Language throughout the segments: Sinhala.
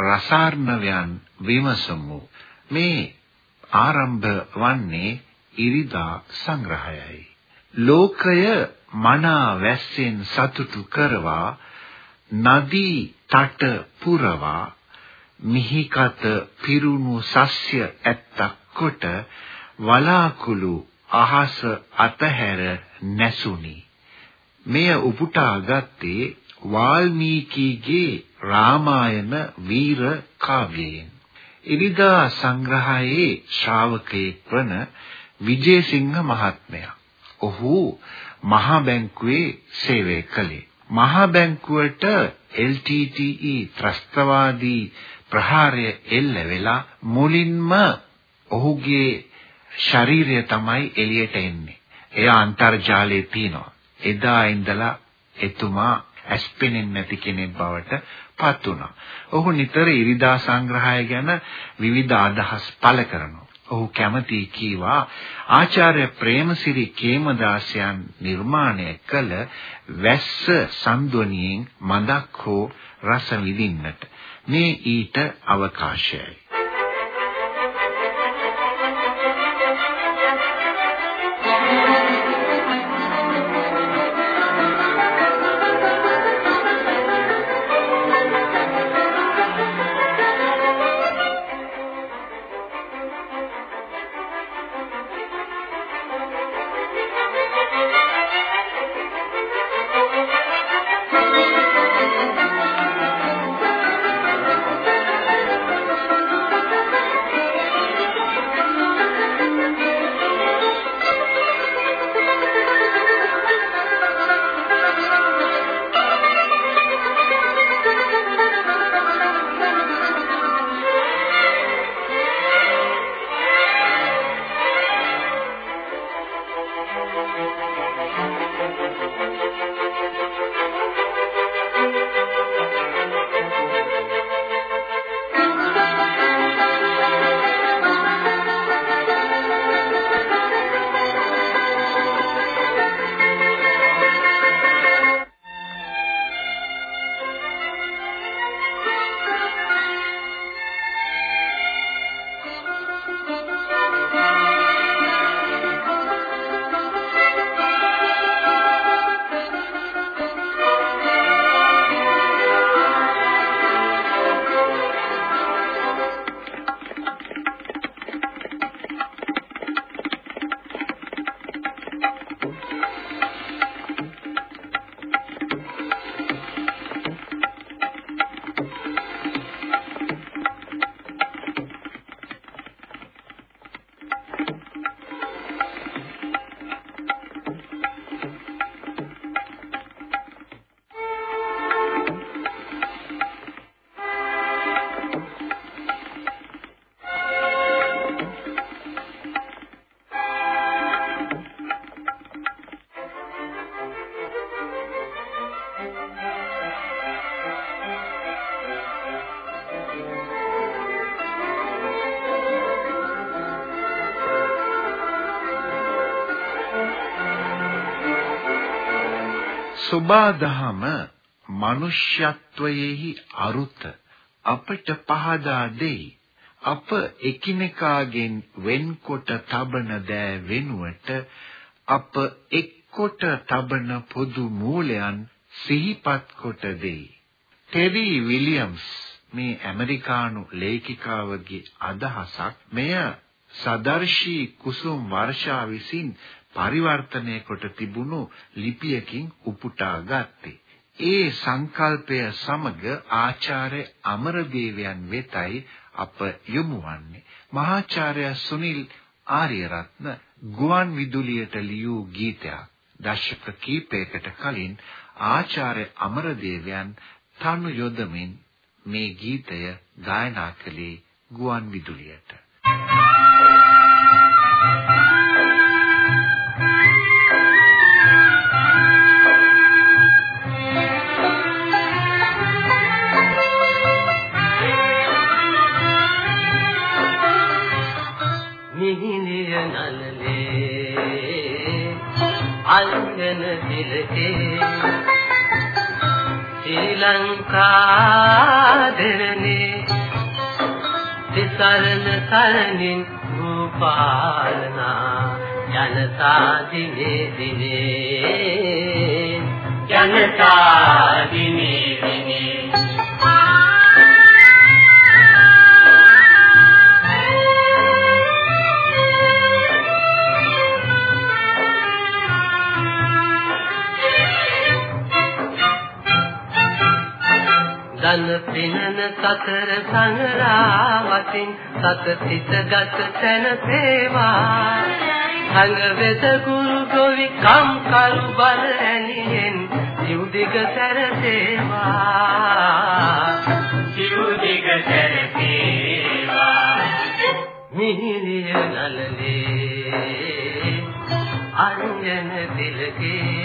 රසාර්ණවයන් විමසමු. මේ ආරම්භ වන්නේ ඉරිදා සංග්‍රහයයි. ලෝකය මනා වැස්සෙන් සතුටු කරවා නදී තට පුරවා මිහිකත පිරුණු සස්්‍ය ඇත්තක් කොට වලාකුළු අහස අතහැර නැසුනි. මෙය උපුටා ගත්තේ වාල්මීකිගේ රාමායන වීර කාව්‍යයෙන් ඉරිදා සංග්‍රහයේ ශ්‍රාවකයෙක් වන විජේසිංහ මහත්මයා. ඔහු මහා බැංකුවේ සේවය කළේ. මහා බැංකුවට LTTE ත්‍රස්තවාදී ප්‍රහාරය එල්ල වෙලා මුලින්ම ඔහුගේ ශරීරය තමයි එළියට එන්නේ. එයා අන්තර්ජාලයේ තියනවා. එදා ඉඳලා එතුමා ඇස්පෙනෙන්නේ නැති කෙනෙක් බවට පත් වුණා. ඔහු නිතර ඉරිදා සංග්‍රහය ගැන විවිධ අදහස් පළ කරනවා. ඔහු කැමති කීවා ආචාර්ය ප්‍රේමසිරි කේමදාසයන් නිර්මාණය කළ වැස්ස සම්දුවනියෙන් මදක් හෝ රස විඳින්නට මේ ඊට අවකාශයයි. සෝබාදහම මනුෂ්‍යත්වයේහි අරුත අපට පහදා දෙයි. අප එකිනෙකාගෙන් වෙන්කොට තබන දෑ වෙනුවට අප එක්කොට තබන පොදු මූලයන් සිහිපත් කොට දෙයි. ටෙරි විලියම්ස් මේ ඇමරිකානු ලේඛිකාවගේ අදහසක් මෙය සදර්ශී කුසුම් වර්ෂා විසින් පරිවර්තනය කොට තිබුණු ලිපියකින් උපුටා ගත්තේ. ඒ සංකල්පය සමග ආචාර්ය අමරදේවයන් වෙතයි අප යොමු වන්නේ. මහාචාර්ය සුනිල් ආර්යරත්න ගුවන් විදුලියට ලියූ ගීතයක්. දශක කිහිපයකට කලින් ආචාර්ය අමරදේවයන් තනු යොදමින් මේ ගීතය ගායනා කළේ ගුවන් විදුලියට. මිහිලිය නලලේ අංගන දිලකේ ශ්‍රී ලංකා දෙරනේ තිසරණ සරණින් රූපාලනා ජනතා දිනේ දිනේ ජනතා දිනේ දිනේ දන පිනන සතර සංරාවතින් සත සිතගත් තැන පේවා හඟ වෙත ගුරු ගොවි කම් කරු බල ඇනියෙන් සිව් දිග සැරසේවා සිව්. දිග සැරසේවා මිහිරිය නලලේ අරගෙන දිලකේ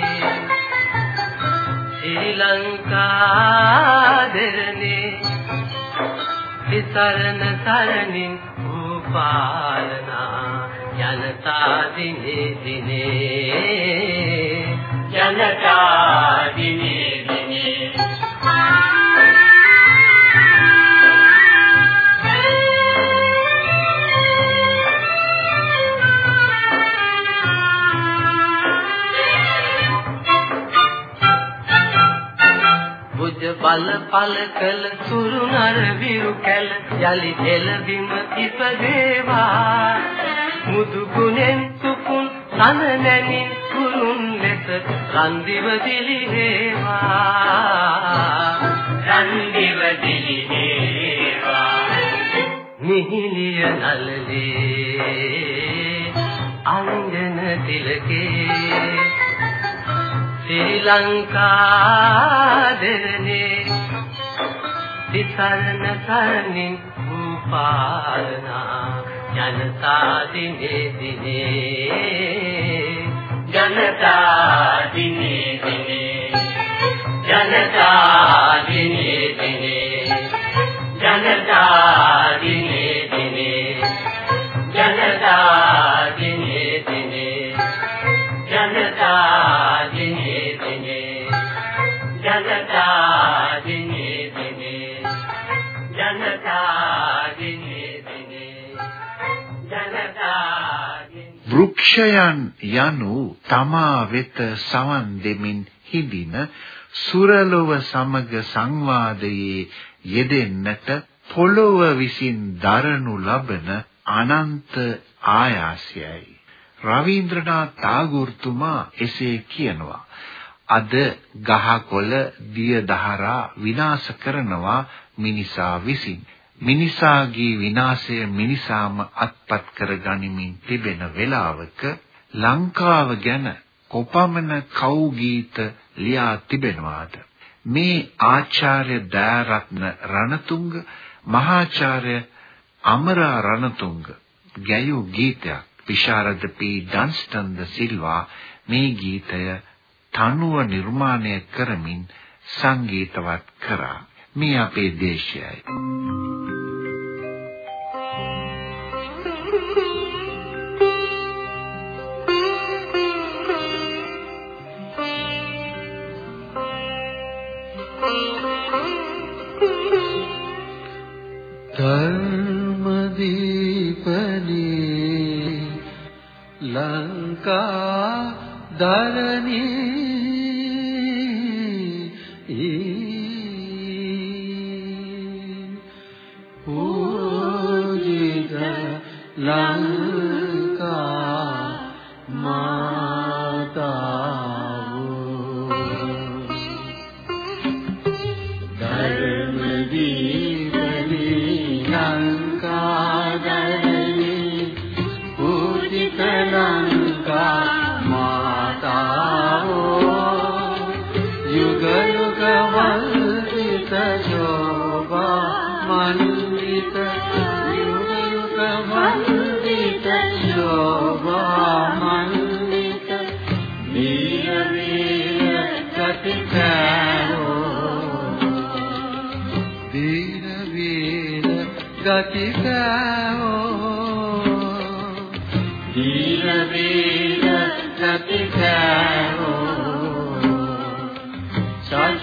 ලංකාදරනේ විතරණ සරණින් උපාලනා ජනතා දිනේ දිනේ ජනතා දිනේ බල පල කළ සුරු නර විරු කැල යලි එළබිම ඉපදේවා. මුදු ගුණෙන් සුකුන් සන නැමින් කුරුන් ලෙස රන්දිව දිලිහේවා. රන්දිව දිලිහේවා. මිහිලිය නලලේ අංජන තිලකේ ශ්‍රී ලංකා දෙරනේ තිසරණ සරණින් උපාලනා ජනතා දිනේ දිනේ ජනතා දිනේ දිනේ ජනතා දිනේ දිනේ ජනතා වෘක්ෂයන් යනු තමා වෙත සවන් දෙමින් හිඳින සුරලොව සමග සංවාදයේ යෙදෙන්නට පොළොව විසින් දරනු ලබන අනන්ත ආයාසයයි. රවීන්ද්‍රනාත් tagore තුමා එසේ කියනවා. අද ගහකොළ දිය දහරා විනාශ කරනවා මිනිසා විසින්. මිනිසාගේ විනාශය මිනිසාම අත්පත් කර ගනිමින් තිබෙන වේලාවක ලංකාව ගැන කොපමණ කව් ගීත ලියා තිබෙනවාද? මේ ආචාර්ය දයාරත්න රණතුංග මහාචාර්ය අමරා රණතුංග ගැයූ ගීතයක් විශාරද පී ඩන්ස්ටන් ද සිල්වා මේ ගීතය තනුව නිර්මාණය කරමින් සංගීතවත් කරා. මේ අපේ දේශයයි. धर्मदीपनी लङ्का धरणी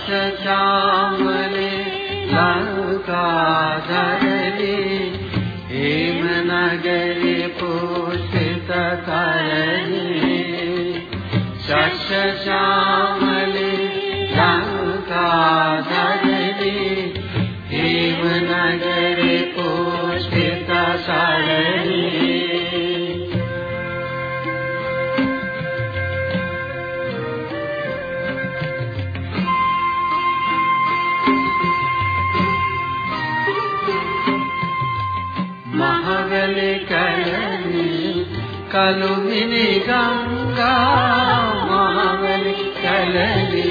සත්‍ය ලංකාදරේ හේම නගරේ පෝෂිත කරේ කලුමිනි ගංගා මහවැලි කැලණි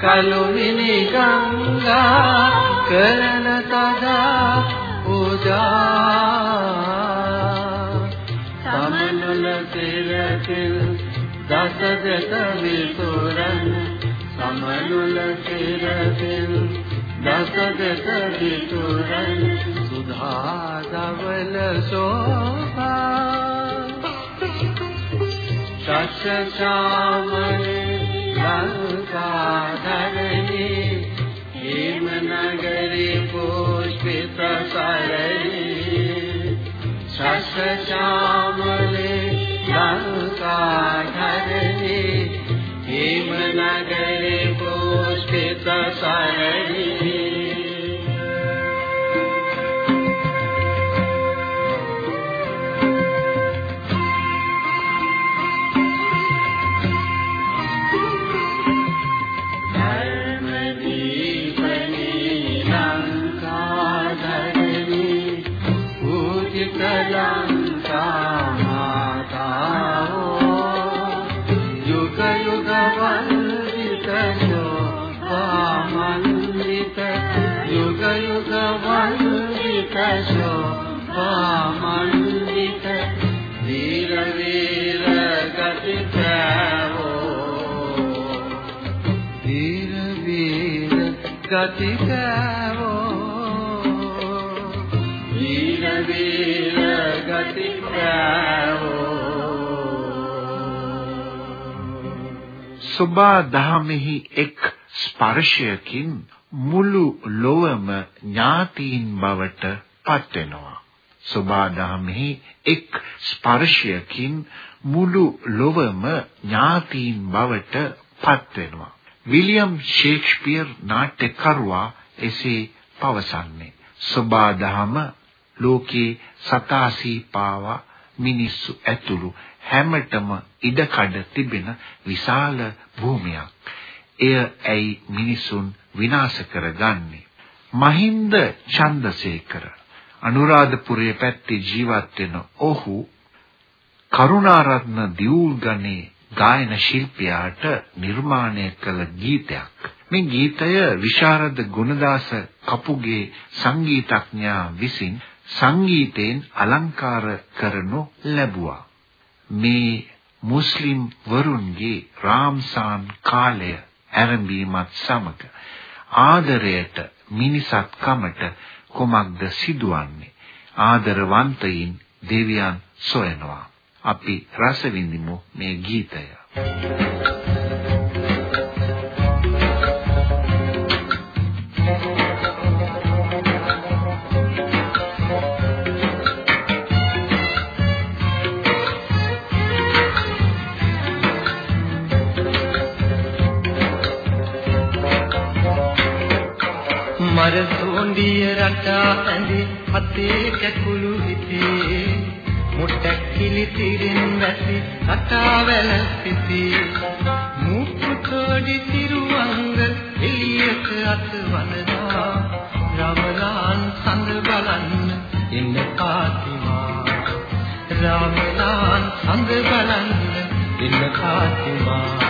කලුමිනි ගංගා කරන තදා පූජා සමනල තිරකිල් දස දස විසුරන් සමනල තිරකිල් දස දස විසුරන් සුධා ධවල සෝභා शामरे हिमनगरे पोष तसारे सस शामरेमनगरे पोष्ठ तसारे සුභා දහමෙහි එක් ස්පර්ශයකින් මුළු ලොවම ඥාතීන් බවට පත් වෙනවා. සෝබාදහමෙහි එක් ස්පර්ශයකින් මුළු ලොවම ඥාතීන් බවට පත් වෙනවා. විලියම් ෂේක්ස්පියර් නාට්‍යකරුවා එසේ පවසන්නේ. සෝබාදහම ලෝකේ සතාසී පාවා මිනිස්සු ඇතුළු හැමතෙම ඉඩකඩ තිබෙන විශාල භූමියක්. එය ඇයි මිනිසුන් විනාශ කරගන්නේ? මහින්ද චන්දසේකර අනුරාධපුරයේ පැත්තේ ජීවත් වෙන ඔහු කරුණාරත්න දියුල්ගනේ ගායන ශිල්පියාට නිර්මාණය කළ ගීතයක්. මේ ගීතය විශාරද ගුණදාස කපුගේ සංගීතඥයා විසින් සංගීතයෙන් අලංකාර කරනු ලැබුවා. මේ මුස්ලිම් වරුන්ගේ රාම්සාන් කාලය ආරම්භීමත් සමග ආදරයට මිනිසත්කමට කුමක්ද සිදුවන්නේ? ආදරවන්තයින් දෙවියන් සොයනවා. අපි රස විඳිමු මේ ගීතය. මර සොඳිය රටා ඇඳි අතේ කැකුළු හිතේ. මුට්ටක් කිලි තිරින් වැසි රටා වැල පිපි මුක්කු තෝඩි තිරුවංග එළියට අත වනදා රාමලාන් සඳ බලන්න ඉන්න කාතිමා. රාමලාන් සඳ බලන්න ඉන්න කාතිමා.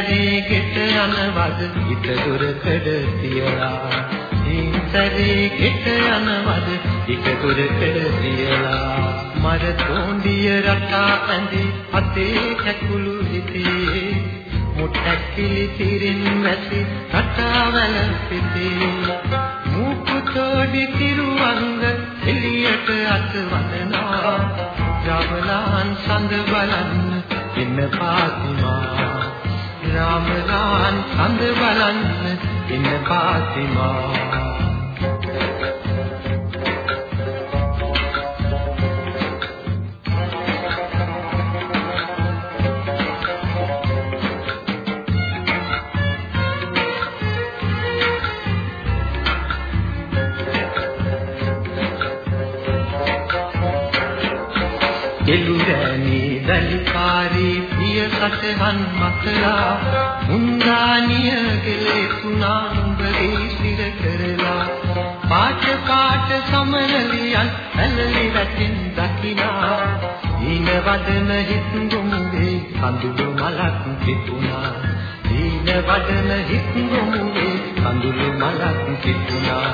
හිංසරේ ගෙට යනවද? හිත දුරකඩ තියලා. හිංසරේ ගෙට යනවද? හිත දුරකඩ තියලා. මර තෝண்டிය රටා ඇඳි අතේ කැකුළු හිතේ. මුට්ටක් කිලි තිරින් වැසි රටාවල පිටේ. මුකුතෝඩි තිරුවංග එළියට අත වදනා ජවලාන් සඳ බලන්න එන්න පාතිමා රාමලාන් සඳ බලන්න එන්න පාතිමා සටහන් මතලා මුන්දානිය කෙලෙසුනා උඹේ සිර කරලා පාට පාට සමනලියන් ඇලලි වැටින් දකිනා. ඊන වදන හිත් ගොමුවේ කඳුළු මලක් පිටුනා. ඊන වදන හිත් ගොමුවේ කඳුළු මලක් පිටුනා.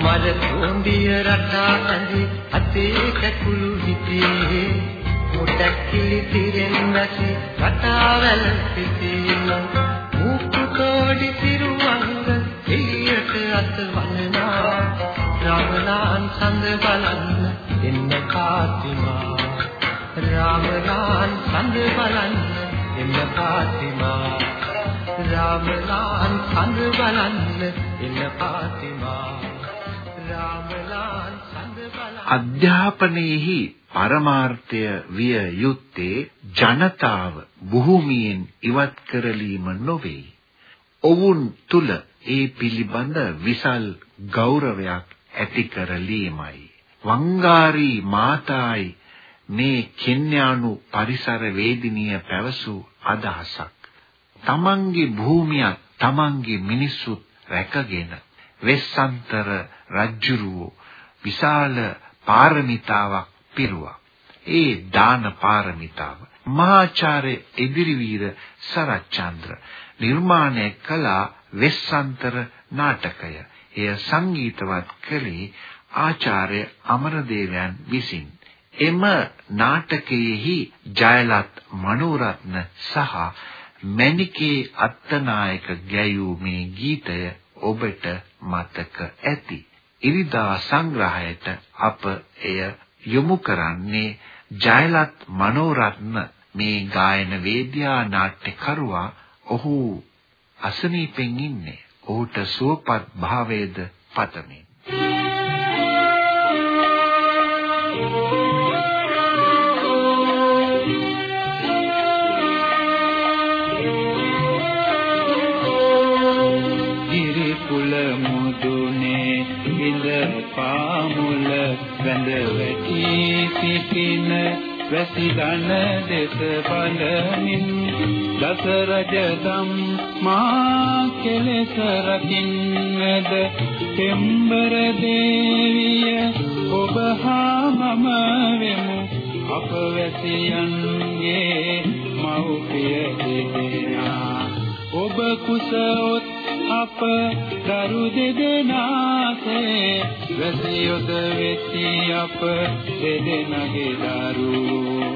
මර තොඹිය රටා ඇඳි අතේ කැකුළු හිතේ මුටක් කිලි තිරෙන් නැසි රටාවල පිටේ මුක්කු කෝඩි තිරුවංග එළියට අත වනනා රාමලාන් සඳ බලන්න එන්න කාතිමා රාමලාන් සඳ බලන්න එන්න කාතිමා රාමලාන් සඳ බලන්න එන්න කාතිමා අධ්‍යාපනයේහි පරමාර්ථය විය යුත්තේ ජනතාව භූමියෙන් ඉවත් කරලීම නොවේ. ඔවුන් තුල ඒ පිළිබඳ විසල් ගෞරවයක් ඇති කරලීමයි. වංගාරී මාතායි මේ කෙන්යානු පරිසර වේදිනිය පැවසූ අදහසක්. තමන්ගේ භූමියත් තමන්ගේ මිනිස්සුත් රැකගෙන වෙස්සන්තර රජ්ජුරුවෝ විශාල පාරමිතාවක් පිරුවා. ඒ දාන පාරමිතාව මහාචාර්ය එදිරිවීර සරච්චන්ද්‍ර නිර්මාණය කළ වෙස්සන්තර නාටකය. එය සංගීතවත් කළේ ආචාර්ය අමරදේවයන් විසින්. එම නාටකයේහි ජයලත් මනෝරත්න සහ මණිකේ අත්තනායක ගැයූ මේ ගීතය ඔබට මතක ඇති. ඉරිදා සංග්‍රහයට අප එය යොමු කරන්නේ ජයලත් මනෝරත්න මේ ගායන වේද්‍යා නාට්‍යකරුවා ඔහු අසනීපෙන් ඉන්නේ. ඔහුට සුවපත් භාවයේද පතමි. සිටින වැසි දන දෙස බලමින් දස රජදම් මා කෙලෙස රකින්නද පෙම්බර දේවිය ඔබ හා මම වෙමු. අප වැසියන්ගේ මව්පිය දෙදෙනා ඔබ කුසොත් අප දරු දෙදෙනාසේ වැසියොද වෙති අප දෙදෙනාගේ දරුවෝ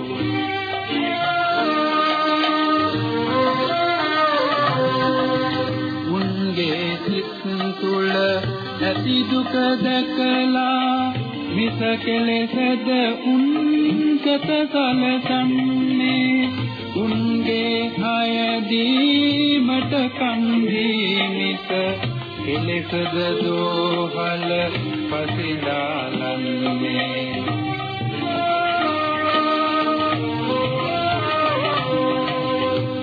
උන්ගේ සිත් තුළ ඇති දුක දැකලා මිස කෙලෙසද උන් සත සලසන්නේ උන්ගේ හයදීමට කන්දී මිස කෙලෙසද දෝහල පසිදාලන්නේ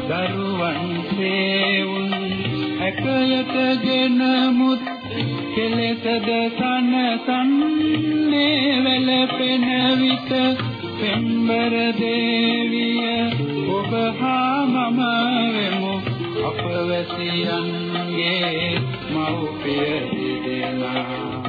දරුවන් සේවුන් හැකයටගෙන මුත් කෙලෙසද සනසන්නේ වැළපෙන විට පෙම්බර දේවිය ඔබ හා මම වෙමු. අපවැසියන්ගේ මව්පිය දෙදෙනා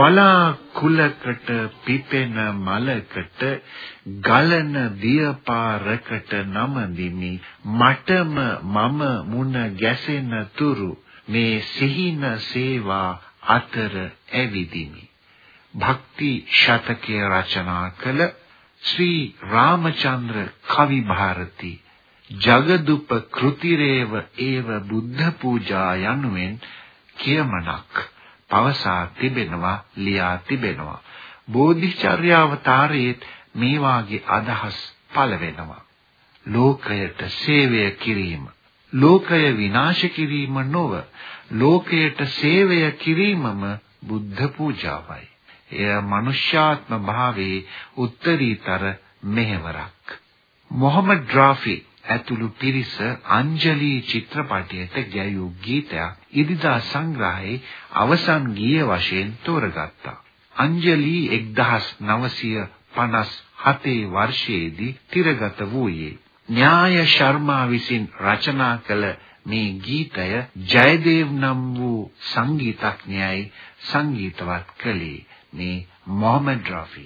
වලා කුලකට පිපෙන මලකට ගලන දියපාරකට නමදිමි. මටම මම මුණ ගැසෙන තුරු මේ සිහින සේවා අතර ඇවිදිමි. භක්ති ශතකය රචනා කළ ශ්‍රී රාමචන්ද්‍ර කවි භාරති ජගදුප කෘතිරේව ඒව බුද්ධ පූජා යනුවෙන් කියමනක්. පවසා තිබෙනවා ලියා තිබෙනවා. බෝධිචර්යාවතාරයේ මේ වාගේ අදහස් පළ වෙනවා. ලෝකයට සේවය කිරීම ලෝකය විනාශ කිරීම නොව ලෝකයට සේවය කිරීමම බුද්ධ පූජාවයි. එය මනුෂ්‍යාත්ම භාවයේ උත්තරීතර මෙහෙවරක්. මොහමඩ් රාෆි ඇතුළු පිරිස අංජලි චිත්‍රපටයට ගැයූ ගීතයක් ඉදිදා සංග්‍රහයේ අවසන් ගීය වශයෙන් තෝරගත්තා. අංජලි 1957 වර්ෂයේදී තිරගත වූයේ න්‍යාය ශර්මා විසින් රචනා කළ මේ ගීතය ජයදේව් නම් වූ සංගීතඥයයි සංගීතවත් කළේ මේ මොහමඩ් රෆි.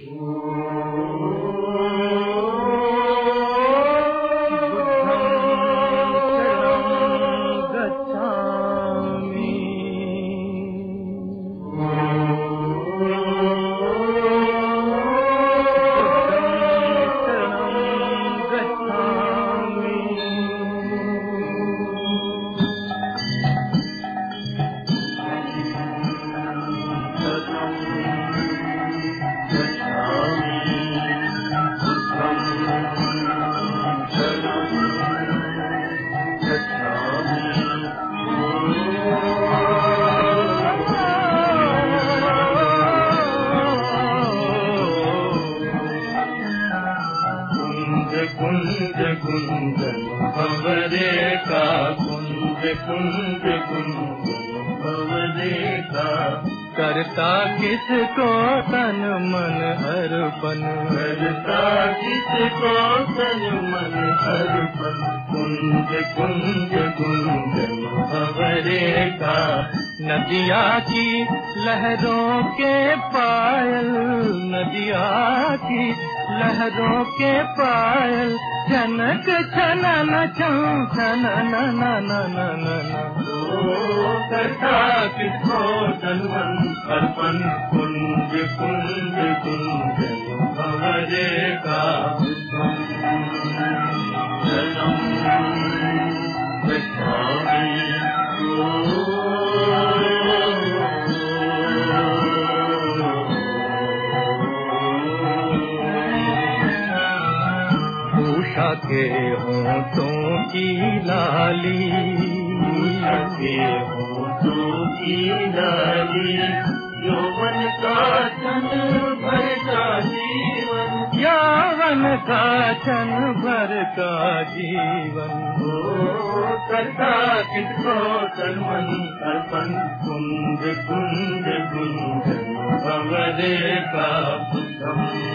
कुंज कुंजन भवरे का कुंज कुंज कुंजन भवरे का करता किसको तन मन अर्पण? करता किसको तन मन अर्पण? कुंज कुंज कुंजन भवरे का। नदिया की लहरों के पायल, नदिया की लहरों के पायल, जनक छन छन, न न न न न कथा किसको अर्पण की लाली। के होठों की लाली। यौवन का चन भर का जीवन। यौवन का चन भर का जीवन। हो करता किसको तन मन अर्पण कुंज कुंज कुंज भवरे का पुतम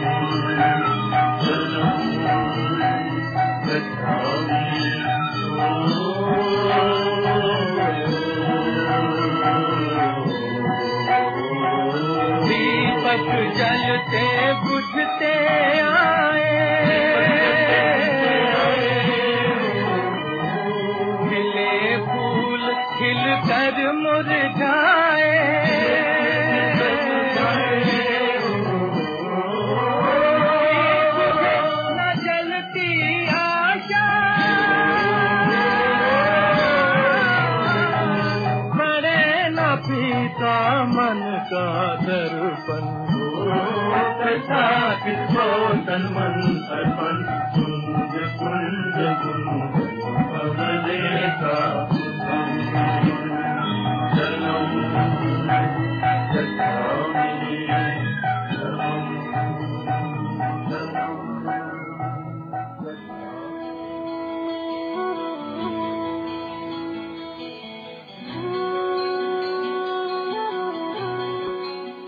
दीपक जलते बुझते आए ಸಾಕಿ ಜೋ ತನ್ಮ